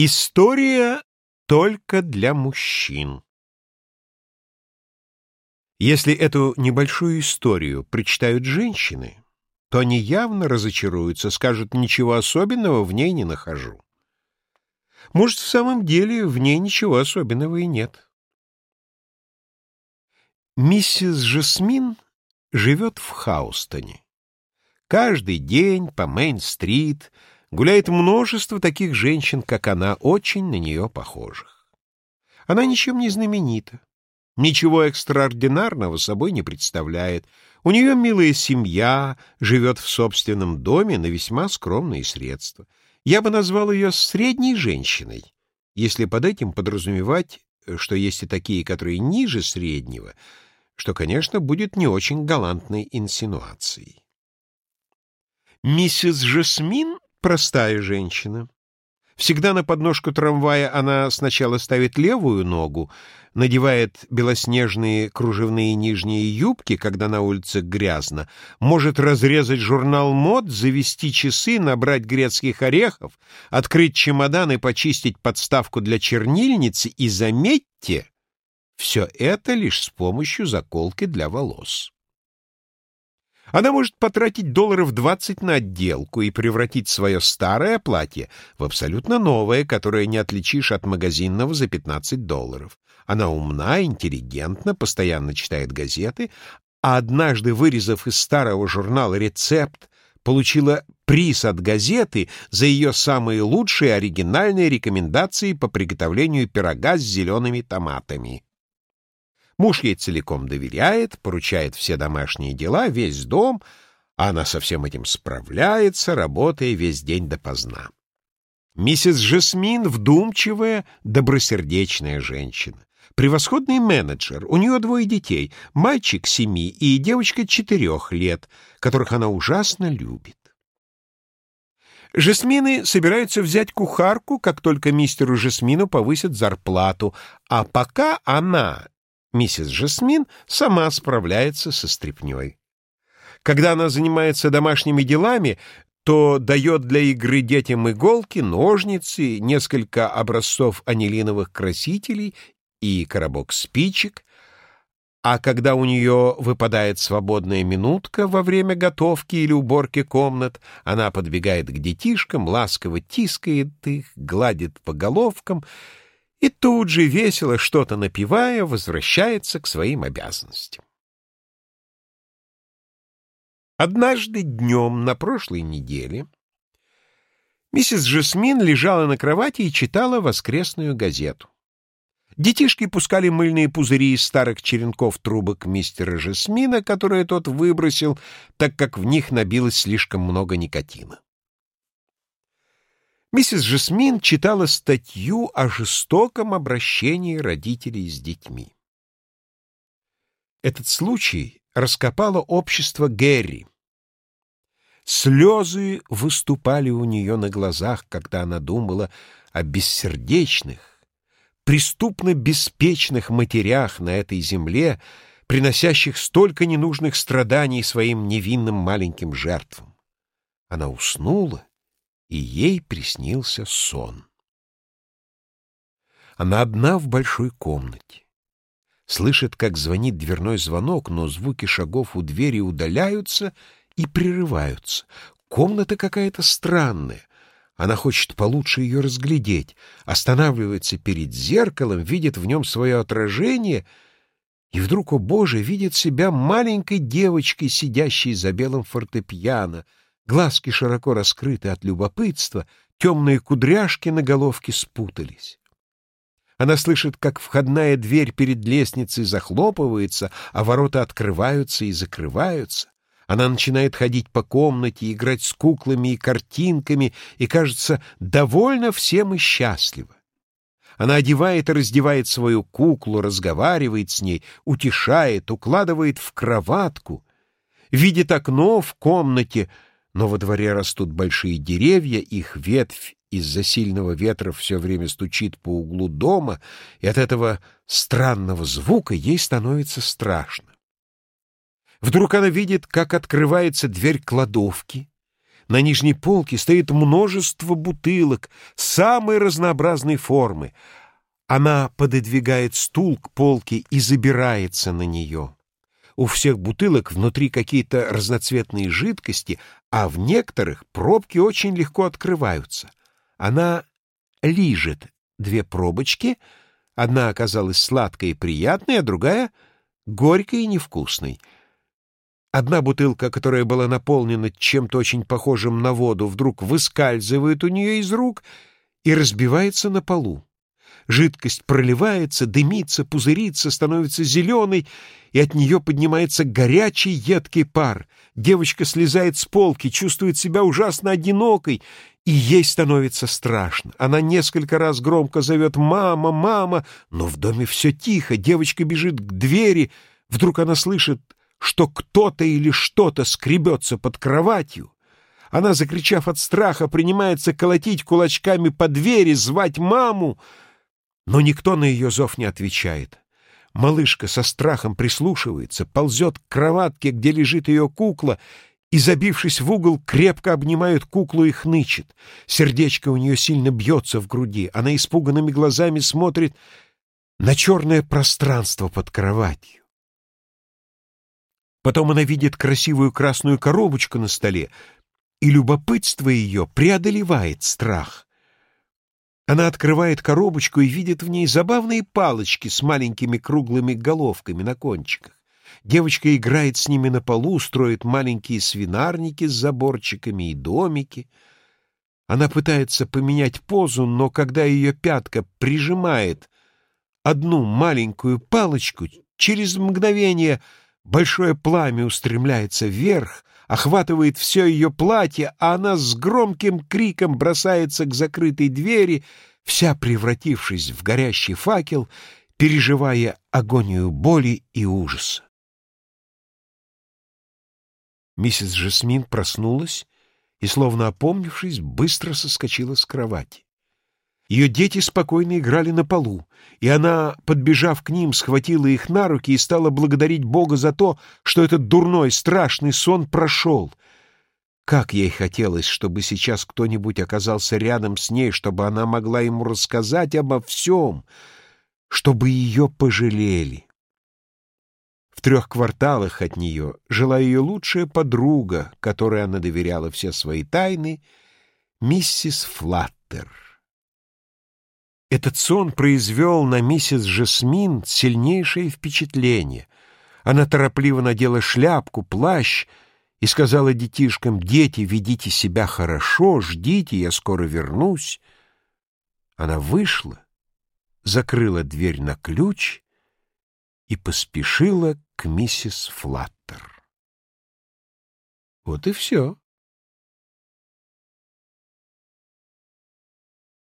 История только для мужчин. Если эту небольшую историю прочитают женщины, то они явно разочаруются, скажут, ничего особенного в ней не нахожу. Может, в самом деле в ней ничего особенного и нет. Миссис Жасмин живет в Хаустоне. Каждый день по Мейн-стрит — Гуляет множество таких женщин, как она, очень на нее похожих. Она ничем не знаменита, ничего экстраординарного собой не представляет. У нее милая семья, живет в собственном доме на весьма скромные средства. Я бы назвал ее средней женщиной, если под этим подразумевать, что есть и такие, которые ниже среднего, что, конечно, будет не очень галантной инсинуацией. Миссис Жасмин простая женщина. Всегда на подножку трамвая она сначала ставит левую ногу, надевает белоснежные кружевные нижние юбки, когда на улице грязно, может разрезать журнал мод, завести часы, набрать грецких орехов, открыть чемодан и почистить подставку для чернильницы, и, заметьте, все это лишь с помощью заколки для волос. Она может потратить долларов 20 на отделку и превратить свое старое платье в абсолютно новое, которое не отличишь от магазинного за 15 долларов. Она умна, интеллигентна, постоянно читает газеты, а однажды, вырезав из старого журнала рецепт, получила приз от газеты за ее самые лучшие оригинальные рекомендации по приготовлению пирога с зелеными томатами. Муж ей целиком доверяет, поручает все домашние дела, весь дом, а она со всем этим справляется, работая весь день допоздна. Миссис Жасмин — вдумчивая, добросердечная женщина. Превосходный менеджер, у нее двое детей, мальчик семи и девочка четырех лет, которых она ужасно любит. Жасмины собираются взять кухарку, как только мистеру Жасмину повысят зарплату, а пока она Миссис Жасмин сама справляется со стряпнёй. Когда она занимается домашними делами, то дает для игры детям иголки, ножницы, несколько образцов анилиновых красителей и коробок спичек, а когда у нее выпадает свободная минутка во время готовки или уборки комнат, она подбегает к детишкам, ласково тискает их, гладит по головкам и тут же, весело что-то напивая, возвращается к своим обязанностям. Однажды днем на прошлой неделе миссис Жасмин лежала на кровати и читала воскресную газету. Детишки пускали мыльные пузыри из старых черенков трубок мистера Жасмина, которые тот выбросил, так как в них набилось слишком много никотина. Миссис Жасмин читала статью о жестоком обращении родителей с детьми. Этот случай раскопало общество Гэри. Слезы выступали у нее на глазах, когда она думала о бессердечных, преступно беспечных матерях на этой земле, приносящих столько ненужных страданий своим невинным маленьким жертвам. Она уснула и ей приснился сон. Она одна в большой комнате. Слышит, как звонит дверной звонок, но звуки шагов у двери удаляются и прерываются. Комната какая-то странная. Она хочет получше ее разглядеть, останавливается перед зеркалом, видит в нем свое отражение и вдруг, о боже, видит себя маленькой девочкой, сидящей за белым фортепиано — Глазки широко раскрыты от любопытства, темные кудряшки на головке спутались. Она слышит, как входная дверь перед лестницей захлопывается, а ворота открываются и закрываются. Она начинает ходить по комнате, играть с куклами и картинками, и, кажется, довольна всем и счастлива. Она одевает и раздевает свою куклу, разговаривает с ней, утешает, укладывает в кроватку, видит окно в комнате — но во дворе растут большие деревья, их ветвь из-за сильного ветра все время стучит по углу дома, и от этого странного звука ей становится страшно. Вдруг она видит, как открывается дверь кладовки, На нижней полке стоит множество бутылок самой разнообразной формы. Она пододвигает стул к полке и забирается на нее. У всех бутылок внутри какие-то разноцветные жидкости, а в некоторых пробки очень легко открываются. Она лижет две пробочки, одна оказалась сладкой и приятной, а другая — горькой и невкусной — Одна бутылка, которая была наполнена чем-то очень похожим на воду, вдруг выскальзывает у нее из рук и разбивается на полу. Жидкость проливается, дымится, пузырится, становится зеленой, и от нее поднимается горячий едкий пар. Девочка слезает с полки, чувствует себя ужасно одинокой, и ей становится страшно. Она несколько раз громко зовет «мама, мама», но в доме все тихо, девочка бежит к двери, вдруг она слышит что кто-то или что-то скребется под кроватью, она, закричав от страха, принимается колотить кулачками по двери, звать маму, но никто на ее зов не отвечает. Малышка со страхом прислушивается, ползет к кроватке, где лежит ее кукла, и, забившись в угол, крепко обнимает куклу и хнычет. Сердечко у нее сильно бьется в груди. Она испуганными глазами смотрит на черное пространство под кроватью. Потом она видит красивую красную коробочку на столе, и любопытство ее преодолевает страх. Она открывает коробочку и видит в ней забавные палочки с маленькими круглыми головками на кончиках. Девочка играет с ними на полу, строит маленькие свинарники с заборчиками и домики. Она пытается поменять позу, но когда ее пятка прижимает одну маленькую палочку, через мгновение — Большое пламя устремляется вверх, охватывает все ее платье, а она с громким криком бросается к закрытой двери, вся превратившись в горящий факел, переживая агонию боли и ужаса. Миссис Жасмин проснулась и, словно опомнившись, быстро соскочила с кровати. Ее дети спокойно играли на полу, и она, подбежав к ним, схватила их на руки и стала благодарить Бога за то, что этот дурной, страшный сон прошел. Как ей хотелось, чтобы сейчас кто-нибудь оказался рядом с ней, чтобы она могла ему рассказать обо всем, чтобы ее пожалели. В трех кварталах от нее жила ее лучшая подруга, которой она доверяла все свои тайны, миссис Флаттер. Этот сон произвел на миссис Жасмин сильнейшее впечатление. Она торопливо надела шляпку, плащ и сказала детишкам, «Дети, ведите себя хорошо, ждите, я скоро вернусь». Она вышла, закрыла дверь на ключ и поспешила к миссис Флаттер. Вот и все.